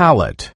Palette.